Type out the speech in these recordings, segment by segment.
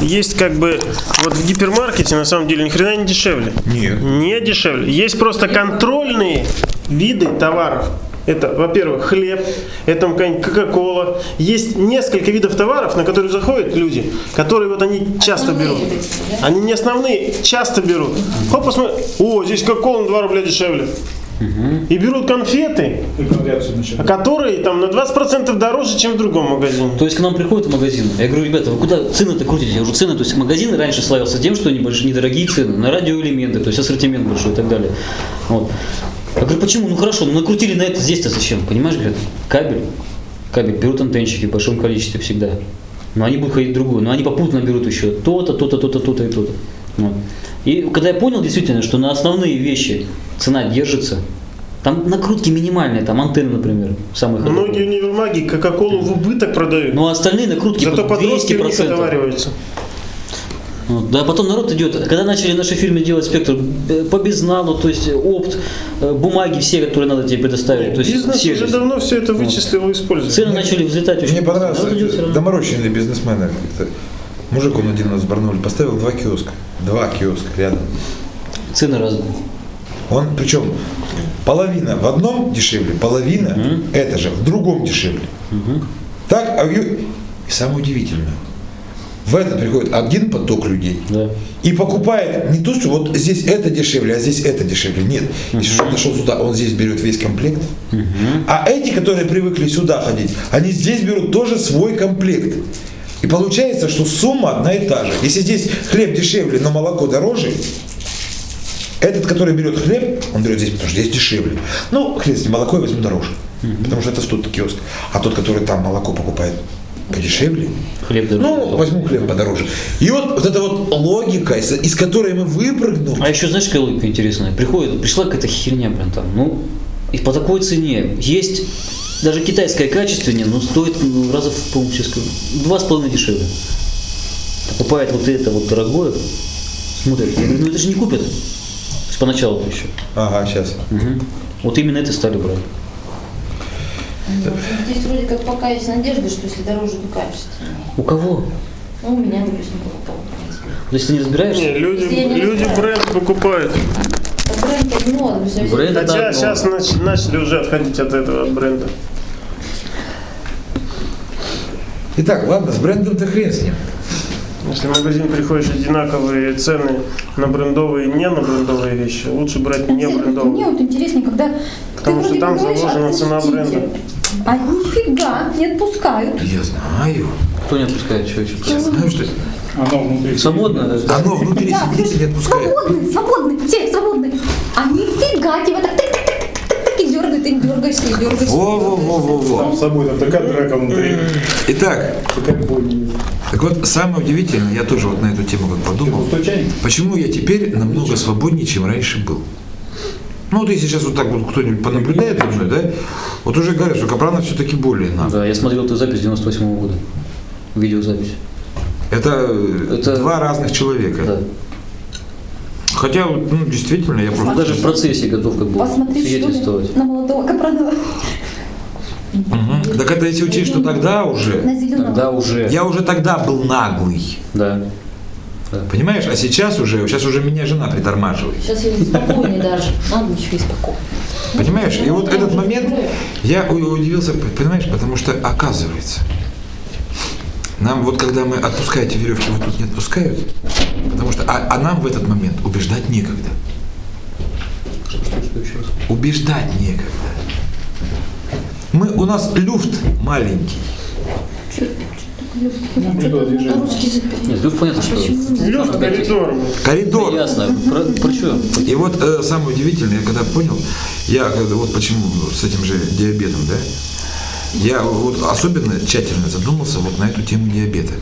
есть как бы вот в гипермаркете на самом деле ни хрена не дешевле. Нет. Не дешевле. Есть просто контрольные виды товаров. Это, во-первых, хлеб, это Кока-Кола. Есть несколько видов товаров, на которые заходят люди, которые вот они часто берут. Они не основные, часто берут. Хоп, посмотри, о, здесь Кока-Кола на 2 рубля дешевле. И берут конфеты, а которые там на 20% дороже, чем в другом магазине. То есть к нам приходят в магазин, я говорю, ребята, вы куда цены-то крутите? Я говорю, цены, то есть магазин раньше славился тем, что они больше недорогие цены, на радиоэлементы, то есть ассортимент большой и так далее. Вот. Я говорю, почему? Ну хорошо, ну накрутили на это здесь-то зачем? Понимаешь, говорят, кабель, кабель, берут антенщики в большом количестве всегда. Но они будут ходить в другую, но они попутно берут еще то-то, то-то, то-то, то-то и то-то. Вот. И когда я понял действительно, что на основные вещи цена держится, там накрутки минимальные, там антенны, например, самые ходовые. Многие универмаги Кока-Колу в убыток продают. Ну а остальные накрутки Зато по подростки в них 200%. отовариваются. Вот. Да, потом народ идет, когда начали наши фильмы делать спектр э, по безналу, то есть опт, э, бумаги все, которые надо тебе предоставить, то есть Бизнес сервис. уже давно все это вычислил и использует. Цены начали взлетать очень Мне понравился доморощенный бизнесмен. Мужик, он один у нас в Барнауле поставил два киоска. Два киоска рядом. Цены разные. Он, причем, половина в одном дешевле, половина это же в другом дешевле. Так, а и самое удивительное, в этот приходит один поток людей Да. и покупает не то, что вот здесь это дешевле, а здесь это дешевле. Нет, если он нашел сюда, он здесь берет весь комплект. А эти, которые привыкли сюда ходить, они здесь берут тоже свой комплект. И получается, что сумма одна и та же. Если здесь хлеб дешевле, но молоко дороже, этот, который берет хлеб, он берет здесь, потому что здесь дешевле. Ну, хлеб, ним, молоко я возьму дороже. Потому что это тут киоск. А тот, который там молоко покупает подешевле, Хлеб дороже. ну, возьму хлеб подороже. И вот, вот эта вот логика, из, из которой мы выпрыгнули. А еще знаешь, какая логика интересная? Приходит, пришла какая-то херня, прям там, ну, и по такой цене есть даже китайское качественнее, но стоит ну, раза в, скажу, два с половиной дешевле. Покупает вот это вот дорогое, смотрит, я говорю, ну это же не купят. То есть поначалу еще. Ага, сейчас. Вот именно это стали брать. Ну, Здесь вроде как пока есть надежда, что если дороже, то качественнее. У кого? Ну, у меня, допустим, покупал. То есть ты не разбираешься? Не, люди, не люди бренд покупают. А бренд если- Бренд Хотя одно. сейчас начали уже отходить от этого бренда. Итак, ладно, с брендом-то хрен с ним. Если в магазин приходишь одинаковые цены на брендовые и не на брендовые вещи, лучше брать не Мне брендовые. вот интереснее, когда Потому ты что там говоришь, заложена цена бренда. А нифига не отпускают. Я знаю. Кто не отпускает что еще? Я знаю, что Оно внутри. Свободно? да? оно внутри Да, сидит и не отпускает. свободны, свободны, все свободны. А нифига тебя так дергает, и дергаешься, и дергаешься. Во-во-во-во-во. Сам собой там такая драка внутри. Итак, так вот, самое удивительное, я тоже вот на эту тему как подумал, почему я теперь намного свободнее, чем раньше был. Ну вот если сейчас вот так вот кто-нибудь понаблюдает за мной, да, вот уже говорят, что Капранов все-таки более нам. Да, я смотрел эту запись 98 -го года. Видеозапись. Это, э, Это- два разных человека. Да. Хотя, вот, ну, действительно, я просто... Даже в процессе готов как бы Посмотри, что свидетельствовать. ли, на молодого Капранова. Мгм. Так это если учесть, что тогда уже. Тогда уже. я уже тогда был наглый. Да. Понимаешь? А сейчас уже, сейчас уже меня жена притормаживает. Сейчас я спокойнее даже. Надо еще и спокойно. Понимаешь? И вот этот момент я удивился, понимаешь, потому что оказывается, нам вот когда мы отпускаете веревки, вот тут не отпускают, потому что, а, а нам в этот момент убеждать некогда. Убеждать некогда. Мы, у нас люфт маленький. Что язык. Нет, тут понятно, что... Лёг коридор. Коридор. Ясно. Про, про что? И вот э, самое удивительное, я когда понял, я вот почему с этим же диабетом, да, я вот особенно тщательно задумался вот на эту тему диабета.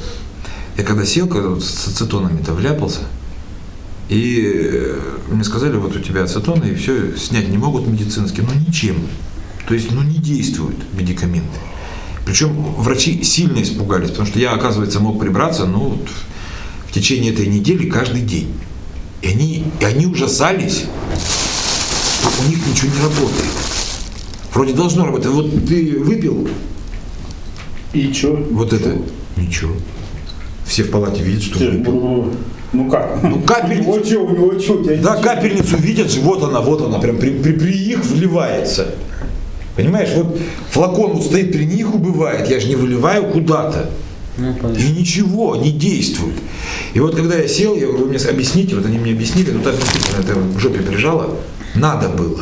Я когда сел, когда с ацетонами-то вляпался, и э, мне сказали, вот у тебя ацетоны, и все, снять не могут медицински, ну ничем. То есть, ну не действуют медикаменты. Причем врачи сильно испугались, потому что я, оказывается, мог прибраться, ну, вот в течение этой недели каждый день. И они, и они ужасались, у них ничего не работает. Вроде должно работать. Вот ты выпил И что? вот это, ничего. Все в палате видят, что выпил. бру-бру. Ну как? Ну, капельница. У него что, у него что? у тебя Да, ничего? капельницу видят же, вот она, вот она, прям при, при, при их вливается. Понимаешь, вот флакон вот стоит при них убывает, я же не выливаю куда-то. Ну. И ничего не действует. И вот когда я сел, я говорю, вы мне объясните, вот они мне объяснили, ну так действительно это в жопе прижало, надо было.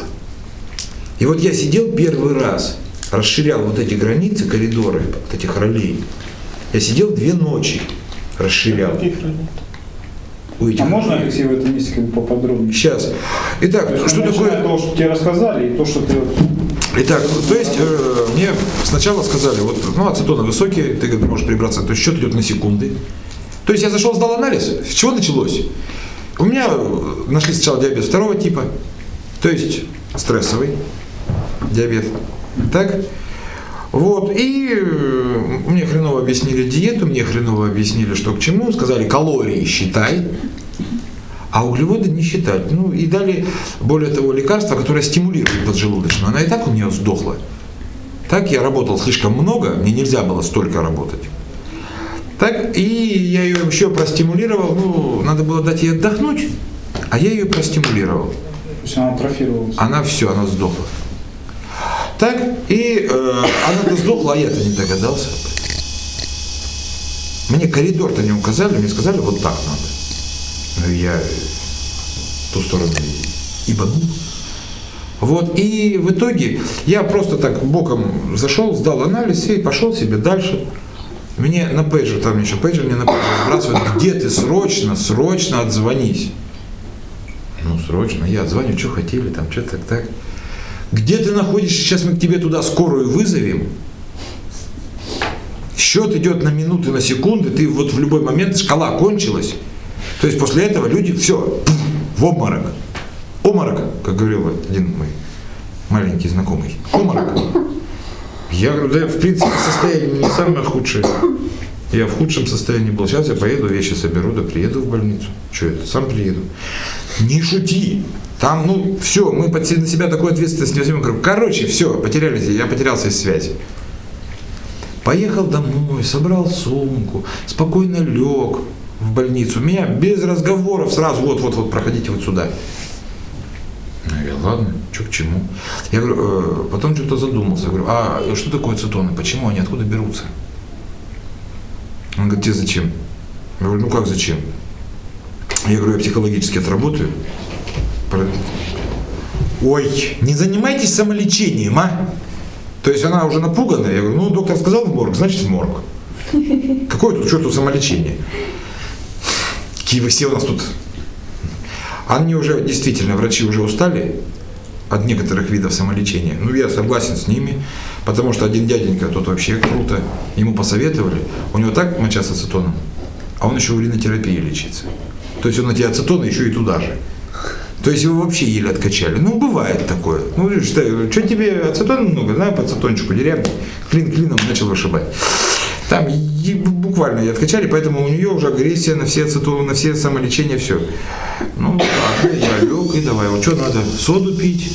И вот я сидел первый раз, расширял вот эти границы, коридоры, вот этих ролей. Я сидел две ночи, расширял. У этих А можно, ролей. Алексей, в этом месте как поподробнее? Сейчас. Итак, То есть, что такое? того, что тебе рассказали, и то, что ты Итак, то есть э, мне сначала сказали, вот, ну, ацетоны высокие, ты говорит, можешь прибраться, то есть счет идет на секунды. То есть я зашел, сдал анализ, с чего началось? У меня э, нашли сначала диабет второго типа, то есть стрессовый диабет. Так? Вот, и э, мне хреново объяснили диету, мне хреново объяснили, что к чему, сказали, калории считай, а углеводы не считать. Ну и дали, более того, лекарство, которое стимулирует поджелудочную. Она и так у нее сдохла. Так я работал слишком много, мне нельзя было столько работать. Так, и я ее еще простимулировал, ну, надо было дать ей отдохнуть, а я ее простимулировал. то есть она атрофировалась. Она все, она сдохла. Так, и э, она-то сдохла, а я-то не догадался. Мне коридор-то не указали, мне сказали, вот так надо. Ну, я в ту сторону ибанул. Вот, и в итоге я просто так боком зашел, сдал анализ и пошел себе дальше. Мне на пейджер, там еще пейджер мне на пейджер сбрасывают, где ты срочно, срочно отзвонись. Ну, срочно, я отзвоню, что хотели, там, что так, так. Где ты находишься, сейчас мы к тебе туда скорую вызовем. Счет идет на минуты, на секунды, ты вот в любой момент, шкала кончилась. То есть после этого люди, все, в обморок. Обморок, как говорил один мой маленький знакомый. Обморок. Я говорю, да, в принципе, состояние не самое худшее. Я в худшем состоянии был. Сейчас я поеду, вещи соберу, да приеду в больницу. Что это? Сам приеду. Не шути. Там, ну, все, мы под на себя такую ответственность не возьмем. Говорю, Короче, все, потерялись, я потерялся из связи. Поехал домой, собрал сумку, спокойно лег в больницу. Меня без разговоров сразу вот-вот-вот проходите вот сюда. Ну, я, ладно, что к чему. Я говорю, «Э, потом что-то задумался. Говорю, а что такое ацетоны? Почему они откуда берутся? Он говорит, тебе зачем? Я говорю, ну как зачем? Я говорю, я психологически отработаю. Ой, не занимайтесь самолечением, а? То есть она уже напуганная. Я говорю, ну доктор сказал в морг, значит в морг. Какое тут, что тут самолечение? Какие вы все у нас тут они уже, действительно, врачи уже устали от некоторых видов самолечения. Ну, я согласен с ними, потому что один дяденька, тот вообще круто, ему посоветовали, у него так моча с ацетоном, а он еще уринотерапией лечится. То есть он на тебя ацетон еще и туда же. То есть его вообще еле откачали. Ну, бывает такое. Ну, что, что тебе ацетона много, да, по ацетончику деревни, клин клином начал вышибать. Там буквально ее откачали, поэтому у нее уже агрессия на все ацетоны, на все самолечения, все. Ну, ладно, я лег и давай. Вот что надо? Соду пить,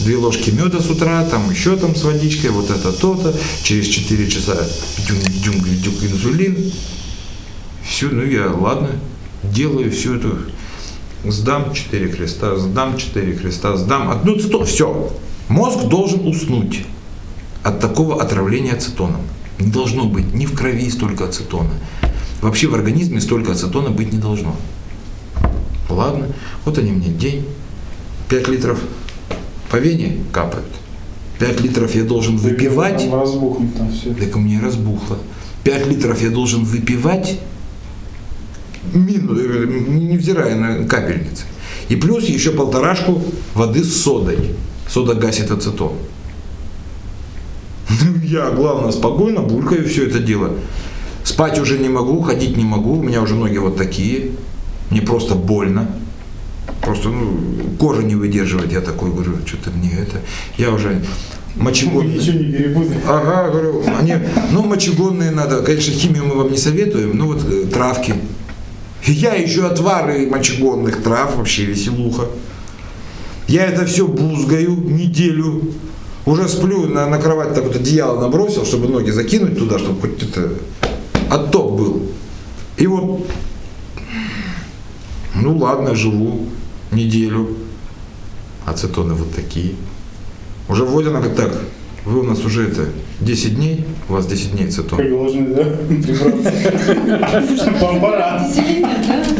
две ложки меда с утра, там еще там с водичкой, вот это то-то, через 4 часа дюк инсулин. Все, ну я, ладно, делаю всю эту, сдам 4 креста, сдам 4 креста, сдам одну цитон, все. Мозг должен уснуть от такого отравления ацетоном. Не должно быть ни в крови столько ацетона. Вообще в организме столько ацетона быть не должно. Ладно, вот они мне день, 5 литров по вене капают. 5 литров я должен выпивать. Там разбухнет там все. Так у меня разбухло. 5 литров я должен выпивать, мину, э, невзирая на капельницы. И плюс еще полторашку воды с содой. Сода гасит ацетон. Я, главное, спокойно булькаю все это дело. Спать уже не могу, ходить не могу, у меня уже ноги вот такие. Мне просто больно. Просто ну, кожа не выдерживает. Я такой говорю, что-то мне это. Я уже мочегонный. Ничего не перепутай. Ага, говорю, они, ну, мочегонные надо, конечно, химию мы вам не советуем, ну, вот э, травки. Я еще отвары мочегонных трав, вообще веселуха. Я это все бузгаю неделю. Уже сплю, на, на кровать так вот одеяло набросил, чтобы ноги закинуть туда, чтобы хоть это отток был. И вот, ну ладно, живу неделю. Ацетоны вот такие. Уже она говорит, так, вы у нас уже это 10 дней, у вас 10 дней ацетон. Как должны, да. Вам пора.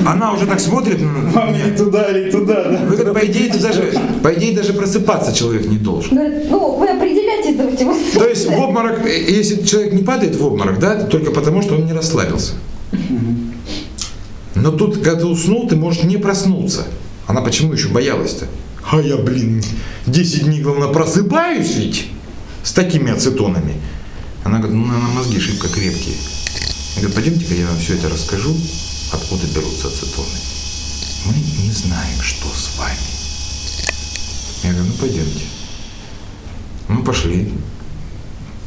Она уже так смотрит на Вам или туда, или туда, да. Вы по идее, даже, по идее, даже просыпаться человек не должен. Ну, вы определяйтесь, давайте. вот. То есть в обморок, э, если человек не падает в обморок, да, только потому, что он не расслабился. Но тут, когда ты уснул, ты можешь не проснуться. Она почему еще боялась-то? А я, блин, 10 дней, главное, просыпаюсь ведь с такими ацетонами. Она говорит, ну, наверное, мозги шибко крепкие. Я говорю, пойдемте-ка я вам все это расскажу, откуда берутся ацетоны. Мы не знаем, что с вами. Я говорю, ну пойдемте. Мы пошли.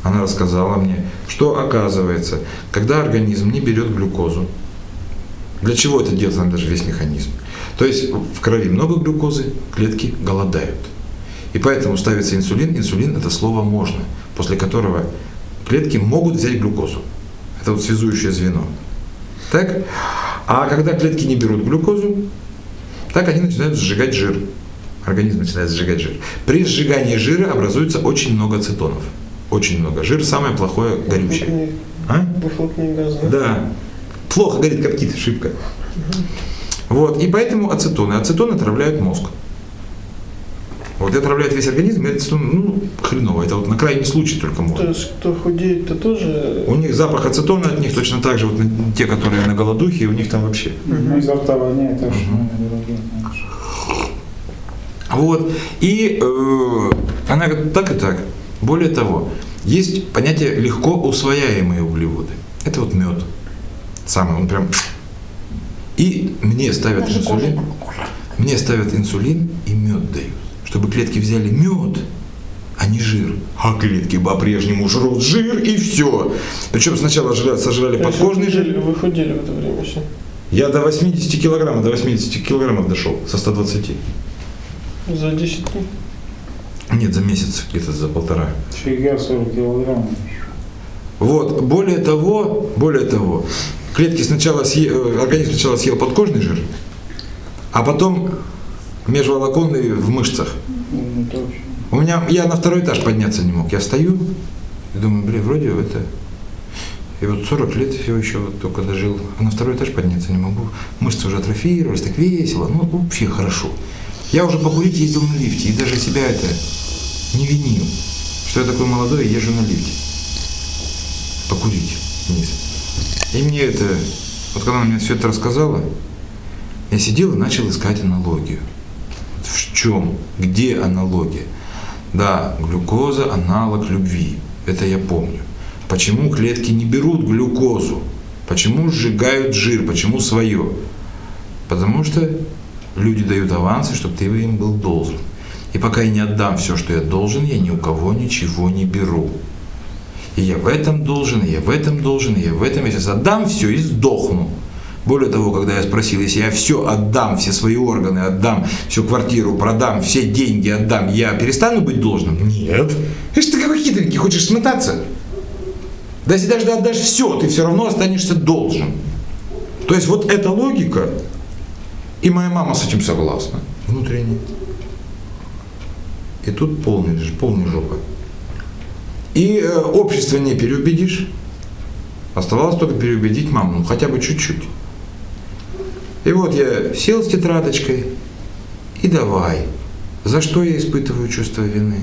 Она рассказала мне, что оказывается, когда организм не берет глюкозу, для чего это делается, даже весь механизм. То есть в крови много глюкозы, клетки голодают. И поэтому ставится инсулин. Инсулин – это слово «можно», после которого клетки могут взять глюкозу. Это вот связующее звено. Так? А когда клетки не берут глюкозу, так они начинают сжигать жир. Организм начинает сжигать жир. При сжигании жира образуется очень много ацетонов. Очень много. Жир самое плохое горючее. А? Газы. да? Да. Плохо горит, коптит, шибко. Вот. И поэтому ацетоны. Ацетоны отравляют мозг. Вот и отравляет весь организм, и ацетон, ну, хреново. Это вот на крайний случай только То можно. есть, кто худеет, то тоже... У них запах ацетона от них точно так же, вот те, которые на голодухе, у них там вообще. Ну, изо рта воняет, так что. Вот. И э, она говорит, так и так. Более того, есть понятие легко усвояемые углеводы. Это вот мед. Самый, он прям... И мне ставят инсулин. Мне ставят инсулин и мед дают. Чтобы клетки взяли мед, а не жир. А клетки по-прежнему жрут жир и все. Причем сначала жра- сожрали подкожный жили, жир. Вы худели в это время еще. Я до 80 килограммов, до 80 килограммов дошел, со 120. За 10 дней. Нет, за месяц, где-то за полтора. Фига 40 килограмм. Вот, более того, более того, клетки сначала съе- э, организм сначала съел подкожный жир, а потом межволоконный в мышцах. Ну. У меня, я на второй этаж подняться не мог. Я стою и думаю, блин, вроде это... И вот 40 лет все еще вот только дожил. А на второй этаж подняться не могу. Мышцы уже атрофировались, так весело. Ну, вообще хорошо. Я уже покурить ездил на лифте. И даже себя это не винил. Что я такой молодой и езжу на лифте. Покурить вниз. И мне это... Вот когда она мне все это рассказала, я сидел и начал искать аналогию. В чем? Где аналогия? Да, глюкоза – аналог любви. Это я помню. Почему клетки не берут глюкозу? Почему сжигают жир? Почему свое? Потому что люди дают авансы, чтобы ты им был должен. И пока я не отдам все, что я должен, я ни у кого ничего не беру. И я в этом должен, и я в этом должен, и я в этом. Я сейчас отдам все и сдохну. Более того, когда я спросил, если я все отдам, все свои органы отдам, всю квартиру продам, все деньги отдам, я перестану быть должным? Нет. Ишь ты какой хитренький, хочешь смотаться? Да если даже отдашь все, ты все равно останешься должен. То есть вот эта логика, и моя мама с этим согласна, внутренне. И тут полный, полный жопа. И э, общество не переубедишь. Оставалось только переубедить маму, ну хотя бы чуть-чуть. И вот я сел с тетрадочкой и давай. За что я испытываю чувство вины?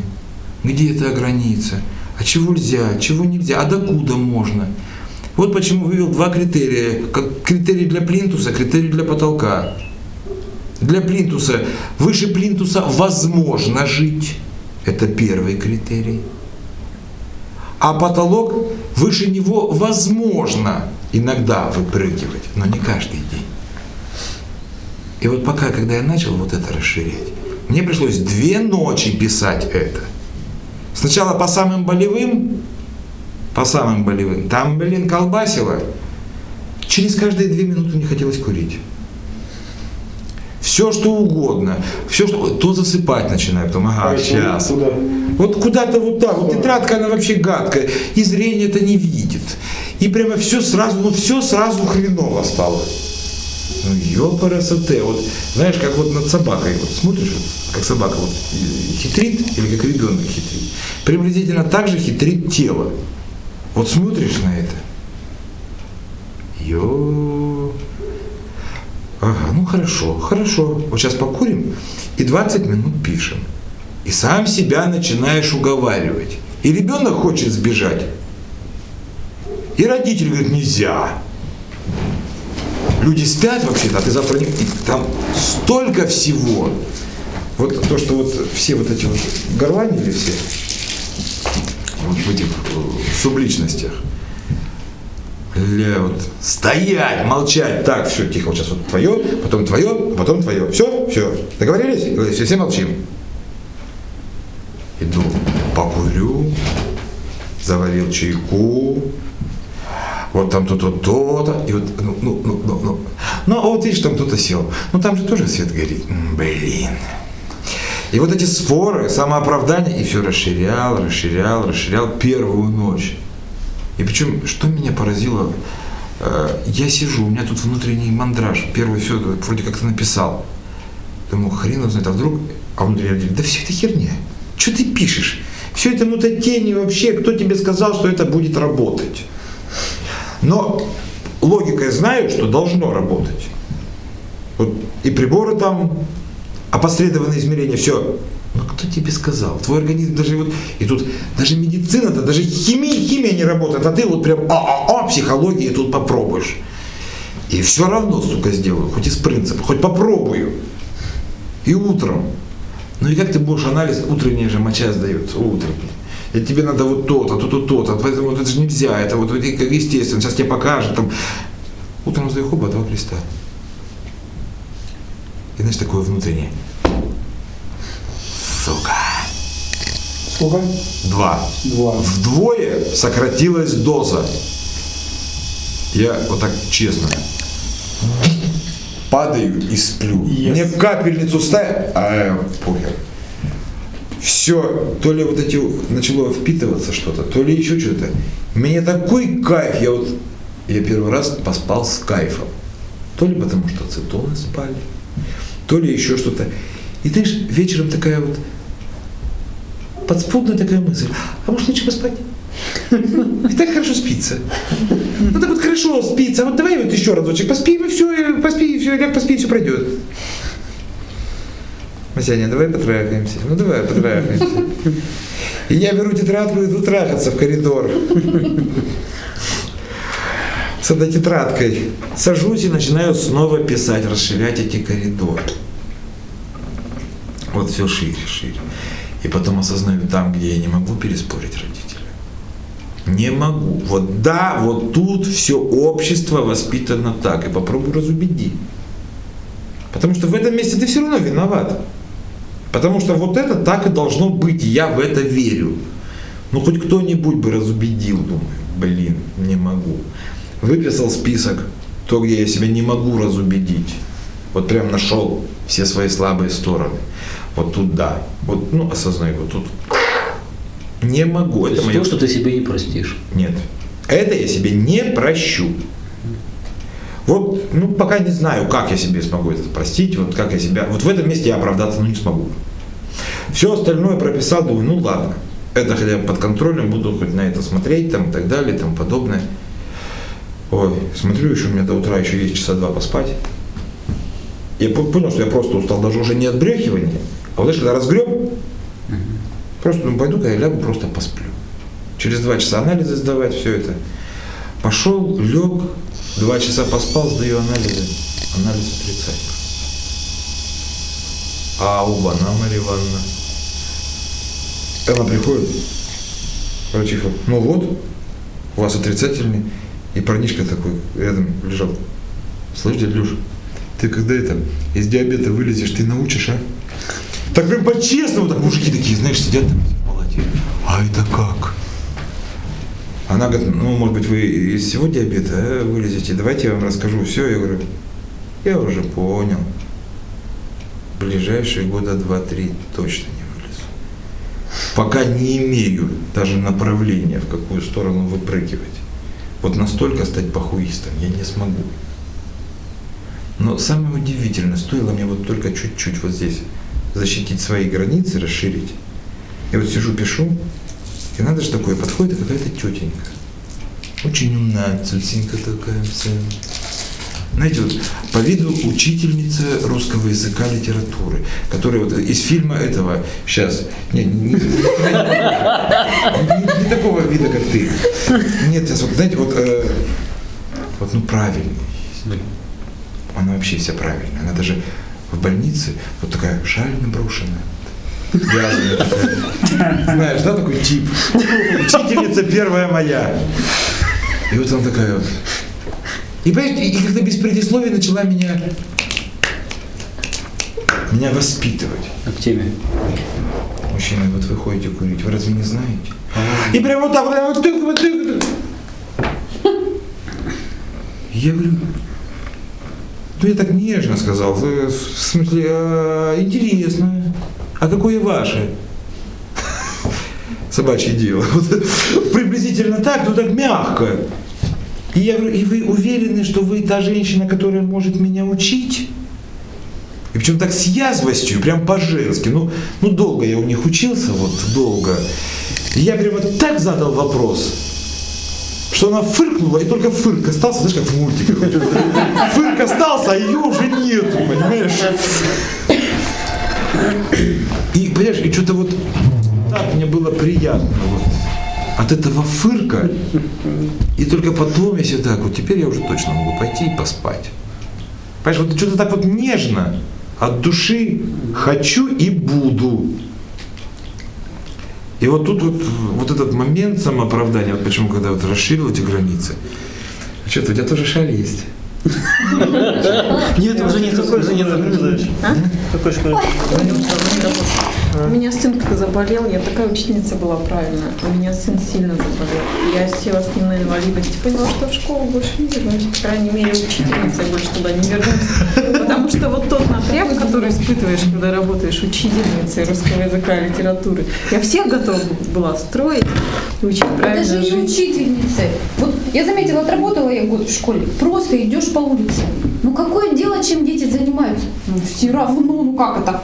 Где эта граница? А чего нельзя? Чего нельзя? А докуда можно? Вот почему вывел два критерия. Как критерий для плинтуса, критерий для потолка. Для плинтуса, выше плинтуса возможно жить. Это первый критерий. А потолок выше него возможно иногда выпрыгивать, но не каждый день. И вот пока, когда я начал вот это расширять, мне пришлось две ночи писать это. Сначала по самым болевым, по самым болевым, там, блин, колбасило. Через каждые две минуты мне хотелось курить. все что угодно, все что, то засыпать начинаю, потом, ага, Поэтому сейчас. Куда? Вот куда-то вот так, вот тетрадка, она вообще гадкая, и зрение это не видит. И прямо все сразу, ну все сразу хреново стало. Ну, ёпарасоте, вот знаешь, как вот над собакой, вот смотришь, как собака вот хитрит, или как ребенок хитрит. Приблизительно так же хитрит тело. Вот смотришь на это. Ё. Ага, ну хорошо, хорошо. Вот сейчас покурим и 20 минут пишем. И сам себя начинаешь уговаривать. И ребенок хочет сбежать. И родитель говорит, нельзя. Люди спят вообще-то, а ты завтра не... и Там столько всего. Вот то, что вот все вот эти вот горланили все, вот в этих э, субличностях. Ля, вот, стоять, молчать, так, все, тихо, вот сейчас вот твое, потом твое, потом твое. Все, все, договорились? Говорит, Все, все молчим. Иду, покурю, заварил чайку, вот там то-то, то-то, и вот, ну, ну, ну, ну, ну. Ну, а вот видишь, там кто-то сел. Ну, там же тоже свет горит. Блин. И вот эти споры, самооправдание, и все расширял, расширял, расширял первую ночь. И причем, что меня поразило, э, я сижу, у меня тут внутренний мандраж, первый все вроде как-то написал. Думаю, хрен его знает, а вдруг, а внутри я да все это херня, что ты пишешь? Все это ну то тени вообще, кто тебе сказал, что это будет работать? Но логикой знаю, что должно работать. Вот и приборы там, опосредованные измерения, все. Но кто тебе сказал? Твой организм даже вот, и тут даже медицина-то, даже химия, химия не работает, а ты вот прям а-а-а, психологии тут попробуешь. И все равно, сука, сделаю, хоть из принципа, хоть попробую. И утром. Ну и как ты будешь анализ, утренняя же моча сдается, утром. И тебе надо вот то-то, то-то, то-то, поэтому вот это же нельзя, это вот вот как естественно, сейчас тебе покажет, там. Утром сдаю хоба, два креста. И знаешь, такое внутреннее. Сука. Сколько? Два. Два. Вдвое сократилась доза. Я вот так честно падаю и сплю. Yes. Мне капельницу ставят, а похер. Все, то ли вот эти начало впитываться что-то, то ли еще что-то. Мне такой кайф, я вот, я первый раз поспал с кайфом. То ли потому, что ацетоны спали, то ли еще что-то. И знаешь, вечером такая вот подспудная такая мысль, а может лучше поспать? И так хорошо спится. Ну так вот хорошо спится, а вот давай вот еще разочек поспим, и все, поспи, и все, ляг поспи, и все пройдет. Масяня, давай потрахаемся. Ну давай потрахаемся. И я беру тетрадку и иду трахаться в коридор. С этой тетрадкой. Сажусь и начинаю снова писать, расширять эти коридоры. Вот все шире, шире. И потом осознаю там, где я не могу переспорить родителя. Не могу. Вот да, вот тут все общество воспитано так. И попробуй разубеди. Потому что в этом месте ты все равно виноват. Потому что вот это так и должно быть, я в это верю. Ну хоть кто-нибудь бы разубедил, думаю, блин, не могу. Выписал список, то, где я себя не могу разубедить. Вот прям нашел все свои слабые стороны. Вот тут да. Вот, ну, осознаю, вот тут не могу. То Это есть мое... то, что ты себе не простишь. Нет. Это я себе не прощу. Вот, ну, пока не знаю, как я себе смогу это простить, вот как я себя, вот в этом месте я оправдаться ну, не смогу. Все остальное прописал, думаю, ну ладно, это хотя бы под контролем, буду хоть на это смотреть, там, и так далее, и тому подобное. Ой, смотрю, еще у меня до утра еще есть часа два поспать. Я по- понял, что я просто устал даже уже не от брехивания, а вот когда разгреб, просто думаю, пойду-ка я лягу, просто посплю. Через два часа анализы сдавать, все это. Пошел, лег, два часа поспал, сдаю анализы. Анализ отрицательный. А у Бана Марья Ивановна. Она приходит, врачиха, ну вот, у вас отрицательный. И парнишка такой рядом лежал. Слышь, дядя Леша, ты когда это из диабета вылезешь, ты научишь, а? Так прям по-честному, так мужики такие, знаешь, сидят там в палате. А это как? Она говорит, ну, может быть, вы из всего диабета э, вылезете, давайте я вам расскажу все. Я говорю, я уже понял. ближайшие года два-три точно не вылезу. Пока не имею даже направления, в какую сторону выпрыгивать. Вот настолько стать похуистом я не смогу. Но самое удивительное, стоило мне вот только чуть-чуть вот здесь защитить свои границы, расширить. Я вот сижу, пишу, и надо же такое, подходит какая-то тетенька. Очень умная, цуценька такая вся. Знаете, вот по виду учительница русского языка литературы, которая вот из фильма этого сейчас не, не, не- не- не такого вида, как ты. Нет, сейчас вот, знаете, вот, э, вот ну правильный. Она вообще вся правильная. Она даже в больнице вот такая шаль наброшенная. Знаешь, да, такой тип. Учительница первая моя. И вот она такая вот. И, и как-то без предисловия начала меня меня воспитывать. А к теме. Мужчина, вот вы ходите курить, вы разве не знаете? И прям вот так, вот тык, вот тык. Я говорю, ну я так нежно сказал, в смысле, а, интересно, а какое ваше? Собачье дело. Вот приблизительно так, но так мягко. И я говорю, и вы уверены, что вы та женщина, которая может меня учить? И причем так с язвостью, прям по-женски. Ну, ну долго я у них учился, вот долго. И я прям вот так задал вопрос, что она фыркнула, и только фырк остался, знаешь, как в мультиках. Фырк остался, а ее уже нету, понимаешь? И, понимаешь, и что-то вот так мне было приятно вот от этого фырка. И только потом, если так, вот теперь я уже точно могу пойти и поспать. Понимаешь, вот что-то так вот нежно, от души хочу и буду. И вот тут вот, вот этот момент самооправдания, вот почему, когда вот расширил эти границы, что-то у тебя тоже шаль есть. Нет, уже уже нет. школе преподаешь? Какой школе? У меня сын как заболел, я такая учительница была правильная. У меня сын сильно заболел. Я села с ним на инвалидности, поняла, что в школу больше не вернусь. По крайней мере, учительница больше туда не вернусь. Потому что вот тот напряг, который испытываешь, когда работаешь учительницей русского языка и литературы, я всех готова была строить и учить правильно Даже не жить. учительницы. Вот я заметила, отработала я год в школе. Просто идешь по улице. Ну какое дело, чем дети занимаются? Ну все равно, ну как это?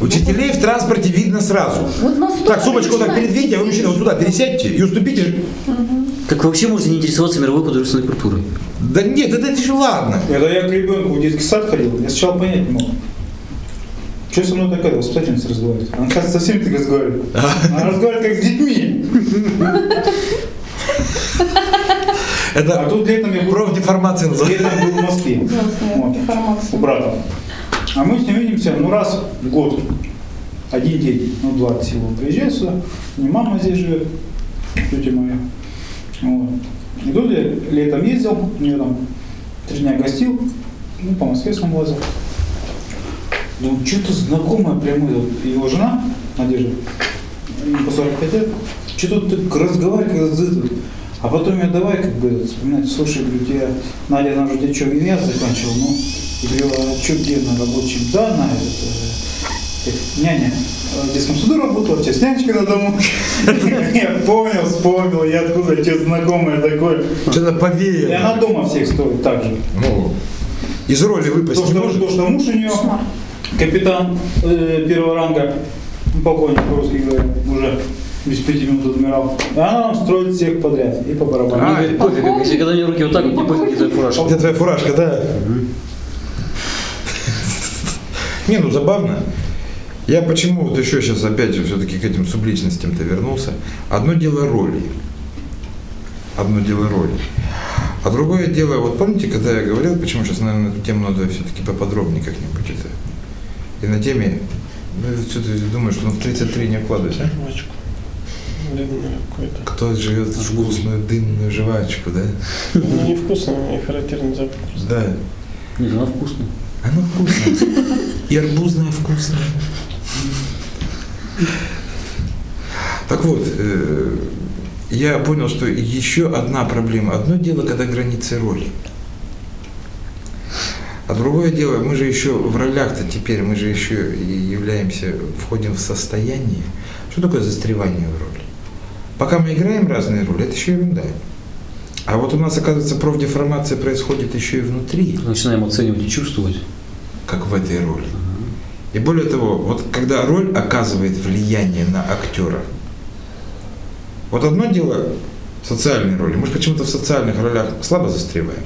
Учителей в транспорте видно сразу. Вот Так, сумочку так передвиньте, а вы, мужчина, вот сюда пересядьте и уступите. Как вы вообще можете не интересоваться мировой художественной культурой? Да нет, это, это же ладно. Когда я к ребенку в детский сад ходил, я сначала понять не мог. Что со мной такая воспитательница разговаривает? Она, кажется, совсем так разговаривает. Она разговаривает как с детьми. А Это тут летом я был, профдеформация называется. летом был в Москве. Вот, у брата. А мы с ним видимся, ну, раз в год. Один день, ну, два всего. Приезжаю сюда, у мама здесь живет, тетя моя. Вот. И тут я летом ездил, у нее там три дня гостил, ну, по Москве сам лазил. Ну, что-то знакомое прямо, его жена, Надежда, по 45 лет, что-то так разговаривает, как это. А потом я давай как бы вспоминать, слушай, говорю, тебя, Надя, она же тебя что, ИВЯС заканчивал, ну, и говорю, а что, где на рабочем? Да, на этот, э, как няня в детском саду работала, сейчас нянечка на дому. Я понял, вспомнил, я откуда, что знакомое такое. Что-то И повеяло. она дома всех строит так же. Ну, из роли То, выпасть не что, может. то, что муж у нее, капитан э, первого ранга, покойник, по-русски говоря, уже без пяти минут отмирал. И она нам строит всех подряд и по барабану. А, Мне пофиг, если когда у меня руки вот так вот, не пофиг, где твоя фуражка. Где твоя фуражка, да? Не, ну забавно. Я почему вот еще сейчас опять же все-таки к этим субличностям-то вернулся. Одно дело роли. Одно дело роли. А другое дело, вот помните, когда я говорил, почему сейчас, наверное, эту тему надо все-таки поподробнее как-нибудь это. И на теме, ну, что-то думаю, что ну, в 33 не вкладываюсь, а? Жвачку. Дымную какую-то. Кто живет в вкусную дымную жвачку, да? Ну, невкусно, и характерный запах. Да. Нет, она вкусная. Оно вкусное. И арбузное вкусное. Так вот, э, я понял, что еще одна проблема. Одно дело, когда границы роли. А другое дело, мы же еще в ролях-то теперь, мы же еще и являемся, входим в состояние. Что такое застревание в роли? Пока мы играем разные роли, это еще ерунда. А вот у нас, оказывается, профдеформация происходит еще и внутри, Начинаем оценивать и чувствовать. как в этой роли. И более того, вот когда роль оказывает влияние на актера, вот одно дело социальные роли. Мы же почему-то в социальных ролях слабо застреваем.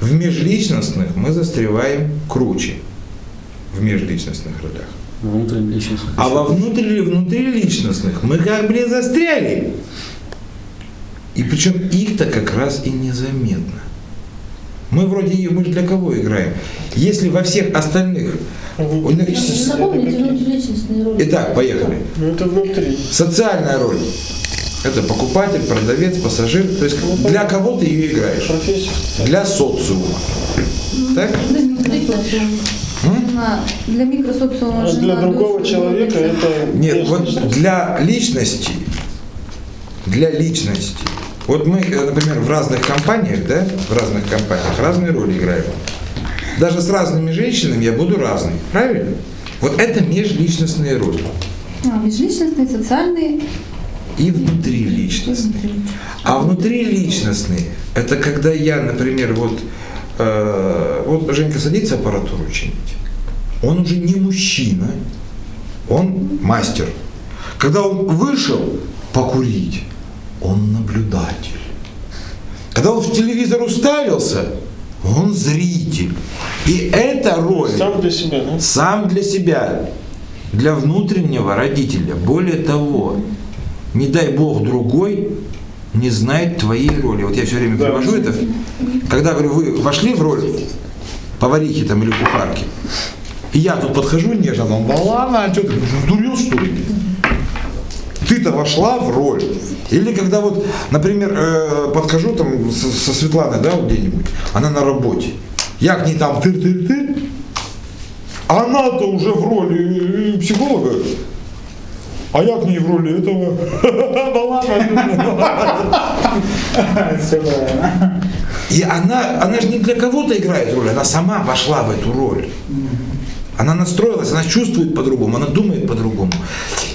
В межличностных мы застреваем круче. В межличностных ролях. Внутренне личностных. А во внутри, внутриличностных мы как бы застряли. И причем их-то как раз и незаметно. Мы вроде, и- мы же для кого играем? Если во всех остальных... у них с- Напомните внутриличностные роли. Итак, поехали. Ну это внутри. Социальная роль. Это покупатель, продавец, пассажир. То есть для кого ты ее играешь? Профессия. Для социума. Так? Для социума. Жена- Для микросоциума А для другого дочь, человека это... Нет, вот для личности, для личности. Вот мы, э, например, в разных компаниях, да, в разных компаниях разные роли играем. Даже с разными женщинами я буду разный, правильно? Вот это межличностные роли А, межличностные, социальные. и внутриличностные. А внутриличностные – это когда я, например, вот, э, вот Женька садится аппаратуру чинить. Он уже не мужчина, он мастер. Когда он вышел покурить, он наблюдатель. Когда он в телевизор уставился, он зритель. И эта роль Сам для себя, да? сам для себя, для внутреннего родителя. Более того, не дай бог другой не знает твоей роли. Вот я все время Да. привожу это. Когда говорю, вы вошли в роль поварихи там или кухарки, и я тут подхожу нежно, там, да ладно, а что ты, сдурел что ли? Ты-то вошла в роль. Или когда вот, например, э, подхожу там со, со Светланой, да, вот где-нибудь, она на работе. Я к ней там тыр-тыр-тыр, она-то уже в роли э, психолога. А я к ней в роли этого. И она, она же не для кого-то играет роль, она сама вошла в эту роль. Она настроилась, она чувствует по-другому, она думает по-другому.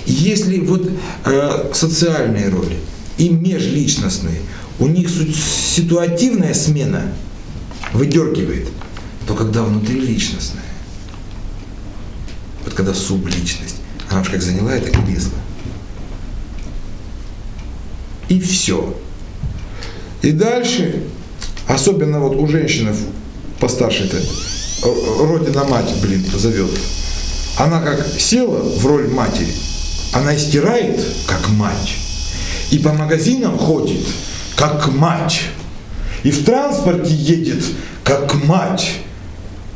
Если вот э, социальные роли и межличностные, у них ситуативная смена выдергивает, то когда внутриличностная, вот когда субличность, она уж как заняла это кресло. И все. И дальше, особенно вот у женщин постарше-то, э, родина мать, блин, зовет. Она как села в роль матери, она истирает, как мать. И по магазинам ходит, как мать. И в транспорте едет, как мать.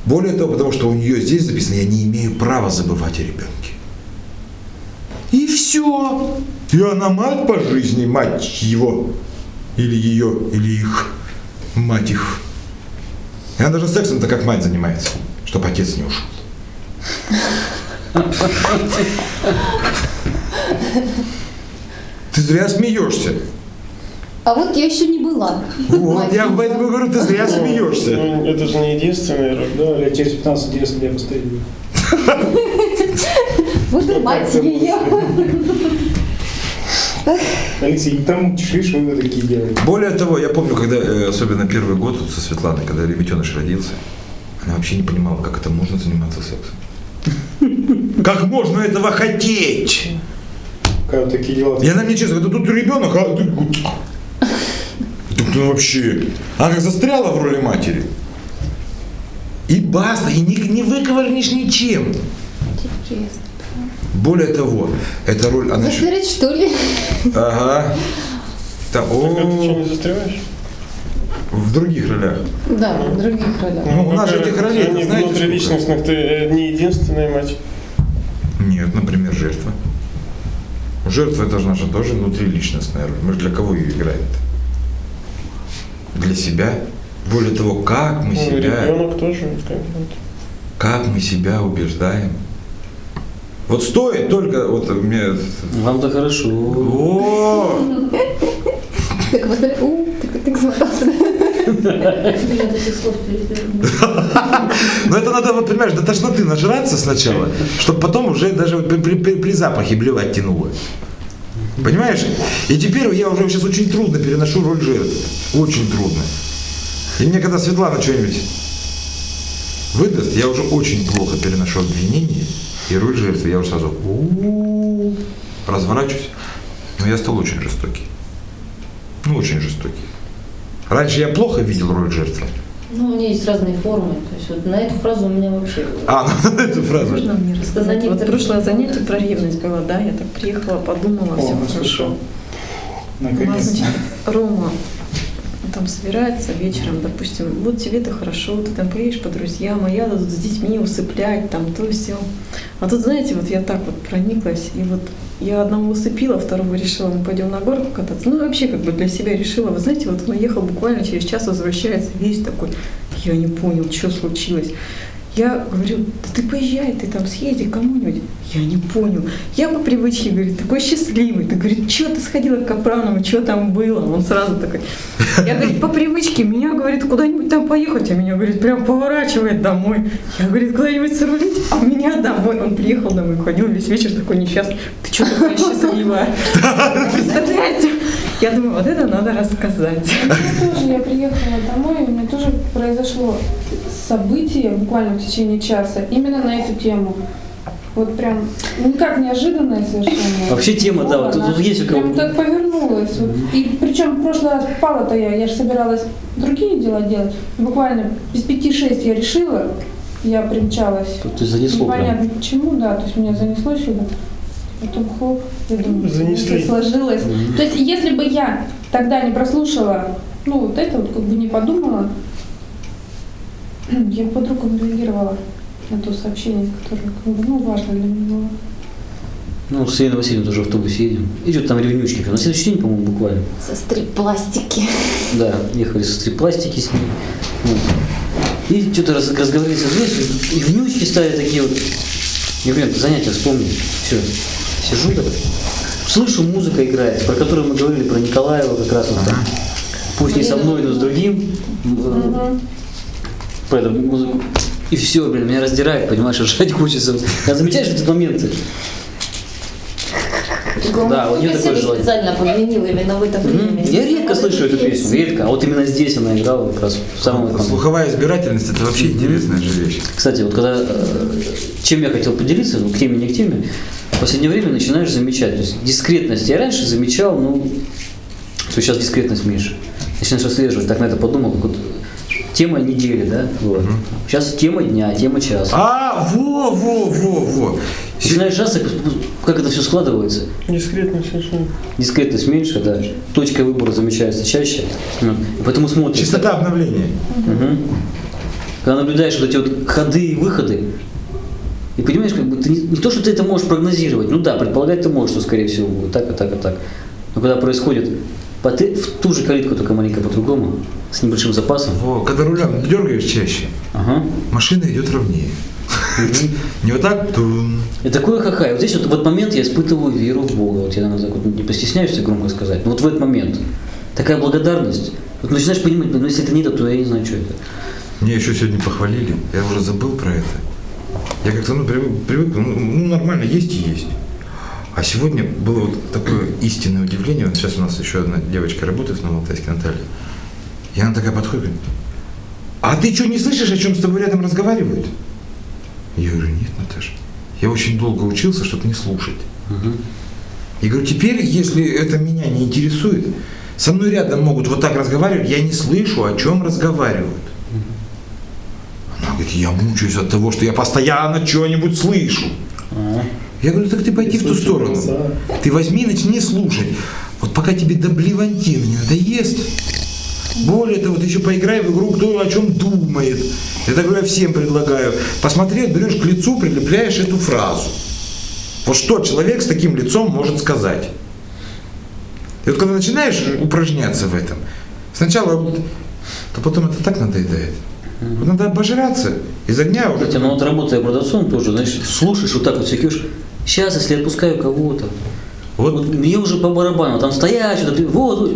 Более того, потому что у нее здесь записано, я не имею права забывать о ребенке. И все. И она мать по жизни, мать его. Или ее, или их. Мать их. Она даже сексом-то как мать занимается, чтобы отец не ушел. Ты зря смеешься. А вот я еще не была. Вот, я поэтому говорю, ты зря смеешься. Ну, это же не единственная роль. Да, лет через 15 лет я постою. Вот и мать ее. Алексей, не тому чешешь, вы такие делаете. Более того, я помню, когда, э, особенно первый год вот со Светланой, когда ребятеныш родился, она вообще не понимала, как это можно заниматься сексом. Как можно этого хотеть? Когда такие дела. И она мне честно, это тут ребенок, а ты... Тут ну, вообще... Она как застряла в роли матери. И баста, и не, не выковырнешь ничем. Более того, эта роль, она еще... Застрять, что ли? Ага. Там, Так, а ты что, о, не застреваешь? в других ролях. Да, в других ролях. Ну, у нас же этих ролей, Они знаете, внутриличностных, ты э, не единственная мать. Нет, например, жертва. Жертва это же наша тоже внутриличностная роль. Мы же для кого ее играем Для себя. Более того, как мы Ну, себя, ребенок тоже. как мы себя убеждаем. Вот стоит только, вот мне, Вам-то хорошо. о, Так, посмотри, у, так, так, перевернули. Но это надо, вот, понимаешь, до тошноты нажраться сначала, чтобы потом уже даже вот при запахе блевать тянуло. Понимаешь? И теперь я уже сейчас очень трудно переношу роль жертвы. Очень трудно. И мне когда Светлана что-нибудь выдаст, я уже очень плохо переношу обвинение и роль жертвы. Я уже сразу разворачиваюсь. Но я стал очень жестокий. Ну, очень жестокий. Раньше я плохо видел роль жертвы. Ну, у меня есть разные формы. То есть вот на эту фразу у меня вообще... А, ну, эту фразу. Можно мне рассказать? на Вот прошлое занятие про ревность было, да, я так приехала, подумала, все О, хорошо. слышал. У нас, Наконец. значит, Рома там собирается вечером, допустим, вот тебе-то хорошо, ты там поедешь по друзьям, а я тут с детьми усыплять, там то все. А тут, знаете, вот я так вот прониклась, и вот я одного усыпила, второго решила, мы пойдем на горку кататься. Ну, вообще, как бы для себя решила. Вы знаете, вот он уехал буквально через час, возвращается весь такой, я не понял, что случилось. Я говорю, да ты поезжай, ты там съезди кому-нибудь. Я не понял. Я по привычке, говорит, такой счастливый. Ты, говорит, что ты сходила к Капранову, что там было? Он сразу такой. Я, говорит, по привычке, меня, говорит, куда-нибудь там поехать, а меня, говорит, прям поворачивает домой. Я, говорит, куда-нибудь срулить, а меня домой. Он приехал домой, ходил весь вечер такой несчастный. Ты что такая счастливая? Представляете? Я думаю, вот это надо рассказать. Я тоже, я приехала домой, и у меня тоже произошло событие буквально в течение часа именно на эту тему. Вот прям никак неожиданное совершенно. Вообще тема, да, вот тут есть у кого- Прям так повернулась. Вот. И причем в прошлый раз попала-то я, я же собиралась другие дела делать. Буквально без пяти-шесть я решила, я примчалась. То есть занесло прям. Непонятно почему, да, то есть меня занесло сюда. Потом хлоп, я думаю, Занесли. всё сложилось. То есть если бы я тогда не прослушала, ну вот это вот как бы не подумала, я по-другому реагировала на то сообщение, которое как бы, ну, важно для меня было. Ну, с Еленой Васильевной тоже в автобусе едем. Идет там ревнючки. прям На следующий день, по-моему, буквально. Со стрип-пластики. Да, ехали со стрипластики с ней. Вот. И что-то раз, разговаривали со Зоей, и внючки стали такие вот. Я говорю, занятия вспомни. Все. Сижу так. Слышу, музыка играет, про которую мы говорили, про Николаева как раз вот там. Пусть не со мной, но с другим. Э, Про эту музыку. И все, блин, меня раздирает, понимаешь, ржать хочется. Я замечаешь эти моменты? Да, нее такое Кассету желание. специально подменила именно в это время. Мгм. Я редко слышу эту песню, редко. А вот именно здесь она играла как раз в самом этом. Слуховая избирательность это вообще интересная же вещь. Кстати, вот когда, э, чем я хотел поделиться, ну, к теме, не к теме, в последнее время начинаешь замечать, то есть дискретность я раньше замечал, ну, что сейчас дискретность меньше. Начинаешь отслеживать, так на это подумал, как вот тема недели, да, вот. Сейчас тема дня, тема часа. А, во, во, во, во. Начинаешь раз, как, как это все складывается. Дискретно совершенно. Дискретность меньше, да. Точка выбора замечается чаще. И поэтому смотришь. Частота обновления. Мгм. Когда наблюдаешь вот эти вот ходы и выходы, и понимаешь, как бы ты не, не то, что ты это можешь прогнозировать, ну да, предполагать ты можешь, что скорее всего будет так, и так, и так. Но когда происходит по ты- в ту же калитку, только маленько по-другому, с небольшим запасом, Во, когда рулем дергаешь чаще, ага. машина идет ровнее. Не вот так. И такое. И вот здесь вот в этот момент я испытываю веру в Бога. Вот я наверное, вот не постесняюсь громко сказать. Но вот в этот момент такая благодарность. Вот начинаешь понимать, ну если это не это, то я не знаю, что это. Меня еще сегодня похвалили. Я уже забыл про это. Я как-то ну, привык, привык, ну, ну, нормально, есть и есть. А сегодня было вот такое истинное удивление. Вот сейчас у нас еще одна девочка работает в Новоалтайске, Наталья. И она такая подходит, а ты что, не слышишь, о чем с тобой рядом разговаривают? Я говорю, нет, Наташа. Я очень долго учился, чтобы не слушать. И говорю, теперь, если это меня не интересует, со мной рядом могут вот так разговаривать, я не слышу, о чем разговаривают. Она говорит, я мучаюсь от того, что я постоянно что-нибудь слышу. Я говорю, так ты пойди в ту сторону. Ты возьми и начни слушать. Вот пока тебе до блевантина не надоест. Более того, ты еще поиграй в игру, кто о чем думает. Я так говорю, я всем предлагаю. Посмотри, берешь к лицу, прилепляешь эту фразу. Вот что человек с таким лицом может сказать? И вот когда начинаешь упражняться в этом, сначала, то потом это так надоедает. Вот надо обожраться. Изо дня уже... Кстати, ну вот работая продавцом тоже, знаешь, слушаешь вот так вот всякие Сейчас, если отпускаю кого-то, Вот, вот мне уже по барабану, там стоять, что-то, вот, вот.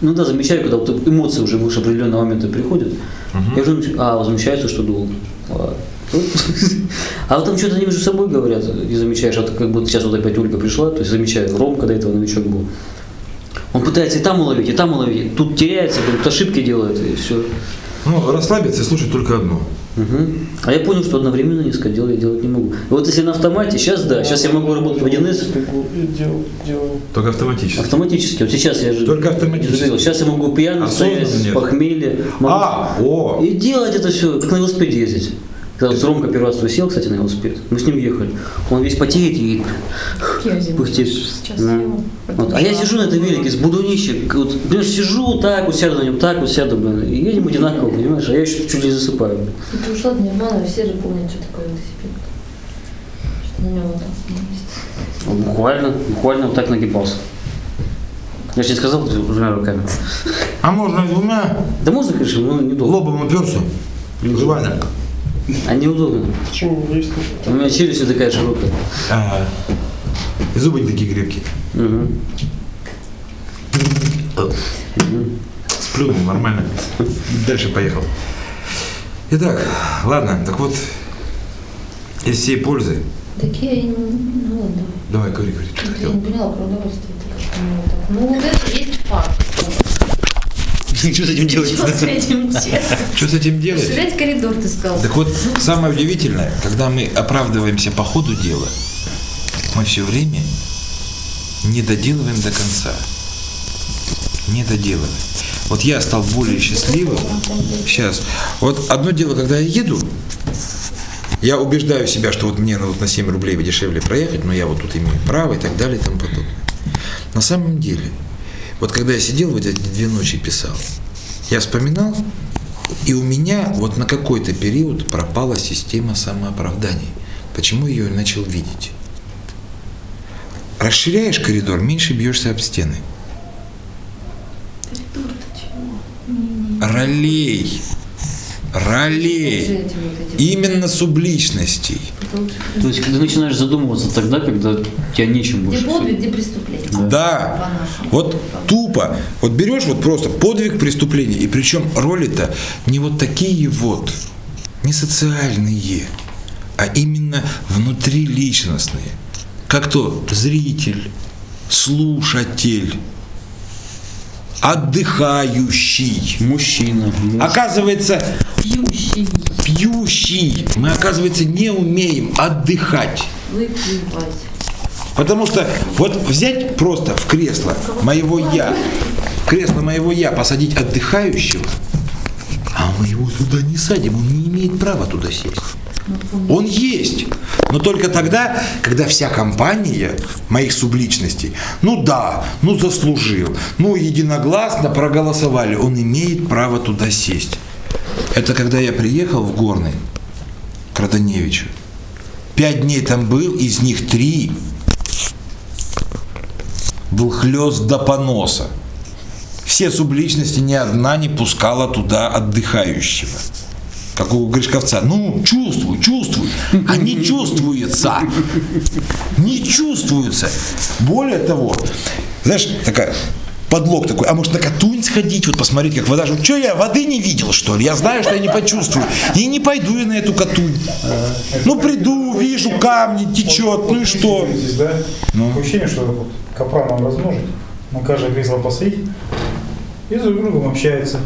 ну да, замечаю, когда вот эмоции уже выше определенного момента приходят, я уже, а, возмущаются, что долго. А вот там что-то они между собой говорят, и замечаешь, а как будто сейчас вот опять Ольга пришла, то есть замечаю, Ромка до этого новичок был. Он пытается и там уловить, и там уловить, тут теряется, тут ошибки делает, и все. Ну, расслабиться и слушать только одно. А я понял, что одновременно несколько дел я делать не могу. Вот если на автомате, сейчас да, сейчас я могу работать в 1С И дел- делаю. Только автоматически. автоматически. Вот сейчас я же Только автоматически. Сейчас я могу Осознанно стоять, нет. с похмелья. могу- А, о, И делать это все, как на велосипеде ездить. Когда вот с Ромка первый раз сел, кстати, на велосипед, мы с ним ехали. Он весь потеет и пыхтит. сейчас Да. Вот. А я сижу на этом велике с будунищик, вот, понимаешь, сижу так, вот сяду на нем, так вот сяду, блин, и едем одинаково, понимаешь, а я еще чуть ли не засыпаю. блин. Ты ушла от Нирвана, все же помнят, что такое велосипед. Что на так остановились. Он Буквально, буквально вот так нагибался. Я же не сказал двумя руками. а можно и двумя Да можно, конечно, но недолго. лобом уперся. Жваня. А неудобно. Почему есть? У меня челюсть такая широкая. Ага. И зубы не такие крепкие. Мгм. Сплюнул нормально. Дальше поехал. Итак, ладно, так вот, из всей пользы. Так я. Ну ладно, Давай, говори, говори, что ты давай. Я хотел. не поняла про удовольствие. Это как-то ну, вот так. Ну вот это есть. Что с этим делать? Что с этим делать? Что с этим делать? Расширять коридор, ты сказал. Так вот, самое удивительное, когда мы оправдываемся по ходу дела, мы все время не доделываем до конца. Не доделываем. Вот я стал более счастливым сейчас. Вот одно дело, когда я еду, я убеждаю себя, что вот мне ну, вот на 7 рублей дешевле проехать, но я вот тут имею право и так далее и тому подобное. На самом деле, вот когда я сидел вот эти две ночи писал, я вспоминал, и у меня вот на какой-то период пропала система самооправданий. Почему я ее начал видеть? Расширяешь коридор, меньше бьешься об стены. Ролей. Ролей. Именно субличностей. То есть, когда начинаешь задумываться тогда, когда тебя нечем Где больше. подвиг, где преступление. Да. По-нашему. Вот тупо. Вот берешь вот просто подвиг преступления, и причем роли-то не вот такие вот, не социальные, а именно внутриличностные. Как то зритель, слушатель, отдыхающий. Мужчина. муж. Оказывается, Пьющий. пьющий. Мы, оказывается, не умеем отдыхать. Выпивать. Потому что вот взять просто в кресло моего я, в кресло моего я посадить отдыхающего, а мы его туда не садим, он не имеет права туда сесть. Он есть, но только тогда, когда вся компания моих субличностей, ну да, ну заслужил, ну единогласно проголосовали, он имеет право туда сесть. Это когда я приехал в Горный к Родоневичу. Пять дней там был, из них три был хлест до поноса. Все субличности, ни одна не пускала туда отдыхающего. Как у Гришковца. Ну, чувствуй, чувствуй. А не чувствуется. Не чувствуется. Более того, знаешь, такая подлог такой, а может на Катунь сходить, вот посмотреть, как вода живет. Что я воды не видел, что ли? Я знаю, что я не почувствую. И не пойду я на эту Катунь. Ну, приду, вижу, камни течет, ну и что? Ну. Такое ощущение, что капраном размножить, на каждое кресло посадить и друг с другом общаются.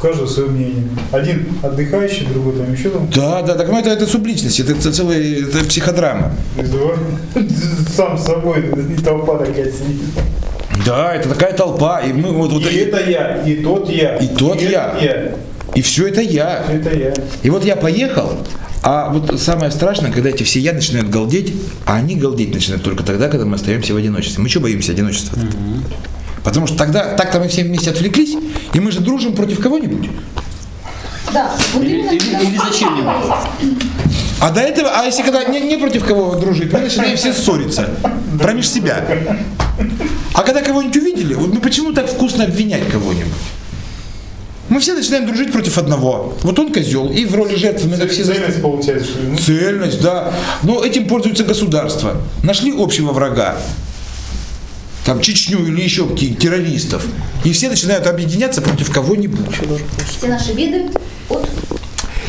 У каждого свое мнение. Один отдыхающий, другой там еще там. Да, да, так ну это, это субличность, это, это целая это психодрама. Сам с собой, и толпа такая сидит. Да, это такая толпа, и мы вот, вот И это я, и тот я. И тот этот я. я. и все это я. Это я. И вот я поехал, а вот самое страшное, когда эти все я начинают галдеть, а они галдеть начинают только тогда, когда мы остаемся в одиночестве. Мы что боимся одиночества? Потому что тогда так-то мы все вместе отвлеклись, и мы же дружим против кого-нибудь. Да, Или, или- или зачем-нибудь. А до этого, а если когда не, не против кого дружить, мы начинаем все ссориться. Промеж себя. А когда кого-нибудь увидели, вот ну почему так вкусно обвинять кого-нибудь? Мы все начинаем дружить против одного. Вот он козел, и в роли жертвы мы все за- Цельность получается, что ли? Ну, Цельность, да. Но этим пользуется государство. Нашли общего врага. Там Чечню или еще террористов. И все начинают объединяться против кого-нибудь. Все наши виды от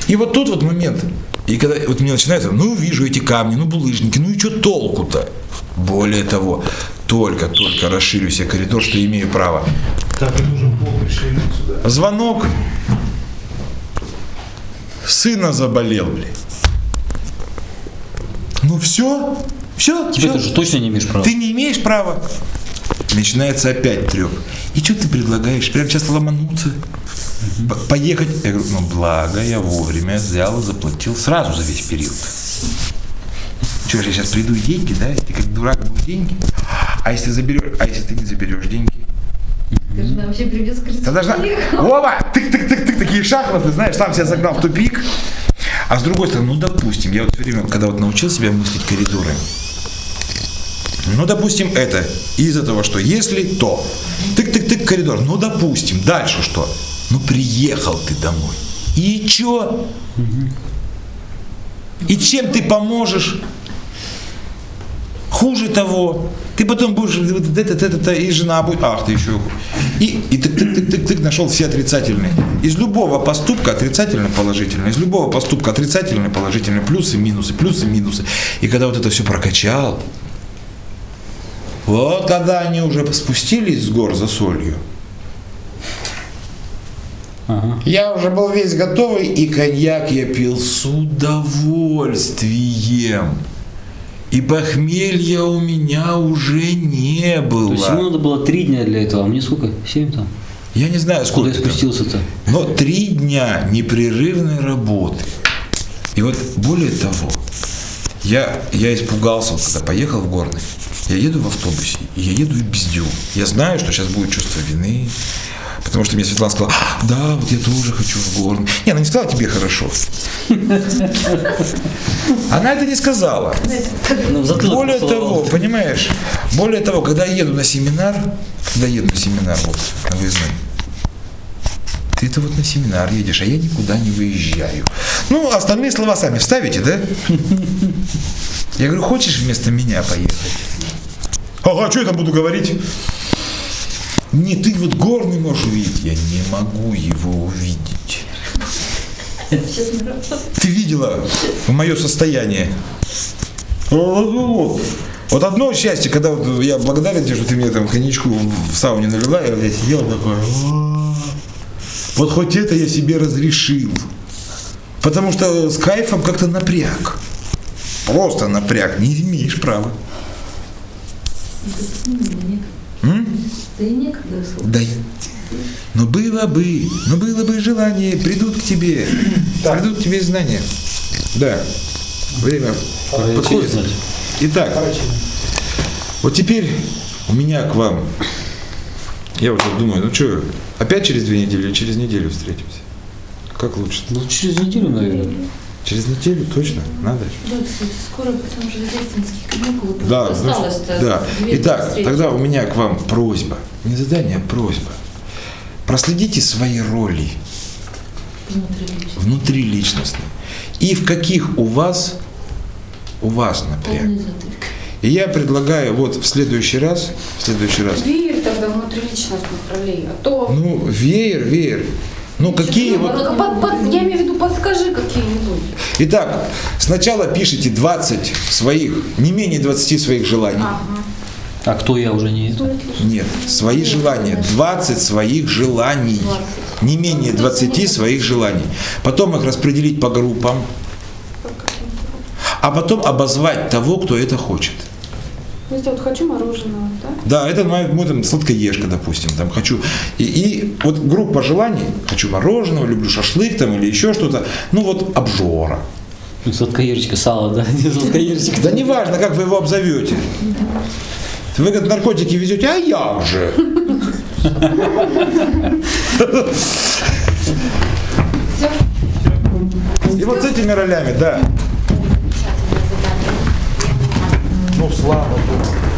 И вот тут вот момент. И когда вот мне начинается, ну вижу эти камни, ну булыжники, ну и что толку-то? Более того, только-только расширю себе коридор, что имею право. Так, это уже пол пришли сюда. Звонок. Сына заболел, блядь. Ну все, все, Тебе ты же точно не имеешь права. Ты не имеешь права. Начинается опять треп. И что ты предлагаешь? Прям сейчас ломануться? По- Поехать? Я говорю, ну благо я вовремя взял заплатил сразу за весь период. Что ж, я сейчас приду деньги, да? Ты как дурак будешь деньги? А если заберешь, а если ты не заберешь деньги? Должна вообще привез Ты должна... Оба! Тык-тык-тык-тык, такие шахматы, знаешь, сам себя загнал в тупик. А с другой стороны, ну допустим, я вот все время, когда вот научил себя мыслить коридоры, ну, допустим, это из этого, что если то, тык-тык-тык, коридор, ну, допустим, дальше что? Ну, приехал ты домой. И чё? И чем ты поможешь? Хуже того, ты потом будешь вот это, это, и жена будет, ах, ты еще. И, и тык, тык, тык, тык, нашел все отрицательные. Из любого поступка отрицательно положительно, из любого поступка отрицательно положительно, плюсы, минусы, плюсы, минусы. И когда вот это все прокачал, вот когда они уже спустились с гор за солью, Ага. я уже был весь готовый, и коньяк я пил с удовольствием. И похмелья у меня уже не То есть ему было. надо было три дня для этого, а мне сколько? Семь там? Я не знаю, Куда сколько я это. спустился-то? Но три дня непрерывной работы. И вот более того, я, я испугался, вот когда поехал в горный. Я еду в автобусе, и я еду и бездю. Я знаю, что сейчас будет чувство вины, потому что мне Светлана сказала, «А, да, вот я тоже хочу в горный. Не, она не сказала тебе хорошо. Она это не сказала. Ну, Более того, понимаешь, более того, когда я еду на семинар, когда еду на семинар, вот, на выездной, ты это вот на семинар едешь, а я никуда не выезжаю. Ну, остальные слова сами вставите, да? Я говорю, хочешь вместо меня поехать? Ага, что я там буду говорить? Не, ты вот горный можешь увидеть. Я не могу его увидеть. Ты видела мое состояние? Вот одно счастье, когда вот я благодарен тебе, что ты мне там коньячку в сауне налила, я, сидел такой, «О, вот хоть это я себе разрешил. Потому что с кайфом как-то напряг. Просто напряг, не имеешь права. М? Да и некогда. Да. Но было бы, но было бы желание, придут к тебе, придут к тебе знания. Да. Время подходит. Итак, вот теперь у меня к вам. Я вот тут думаю, ну что, опять через две недели или через неделю встретимся? Как лучше? Ну, через неделю, наверное. Через неделю точно? Надо? Да, кстати, скоро потом же рождественских каникул. Да, Осталось-то да. две Итак, встречи. тогда у меня к вам просьба. Не задание, а просьба. Проследите свои роли Внутриличностно. внутриличностные. И в каких у вас, у вас напряг. Полный затык. И я предлагаю вот в следующий раз, в следующий раз, Веер тогда внутриличностных ролей, а то... ну, веер, веер. Ну, какие вот... Ну, под- под- я имею в виду, подскажи какие-нибудь. Итак, сначала пишите 20 своих, не менее 20 своих желаний. А кто я уже не... Нет, свои желания. 20 своих желаний. Не менее 20 своих желаний. Потом их распределить по группам. А потом обозвать того, кто это хочет. Ну, если вот хочу мороженого, да? Да, это мой, мой там, сладкоежка, допустим, там хочу. И, и вот группа желаний, хочу мороженого, люблю шашлык там или еще что-то, ну вот обжора. Сладкоежечка, сало, да? Не сладкоежечка. Да неважно, как вы его обзовете. Вы говорит, наркотики везете, а я же. И вот с этими ролями, да. não se lava. Pô.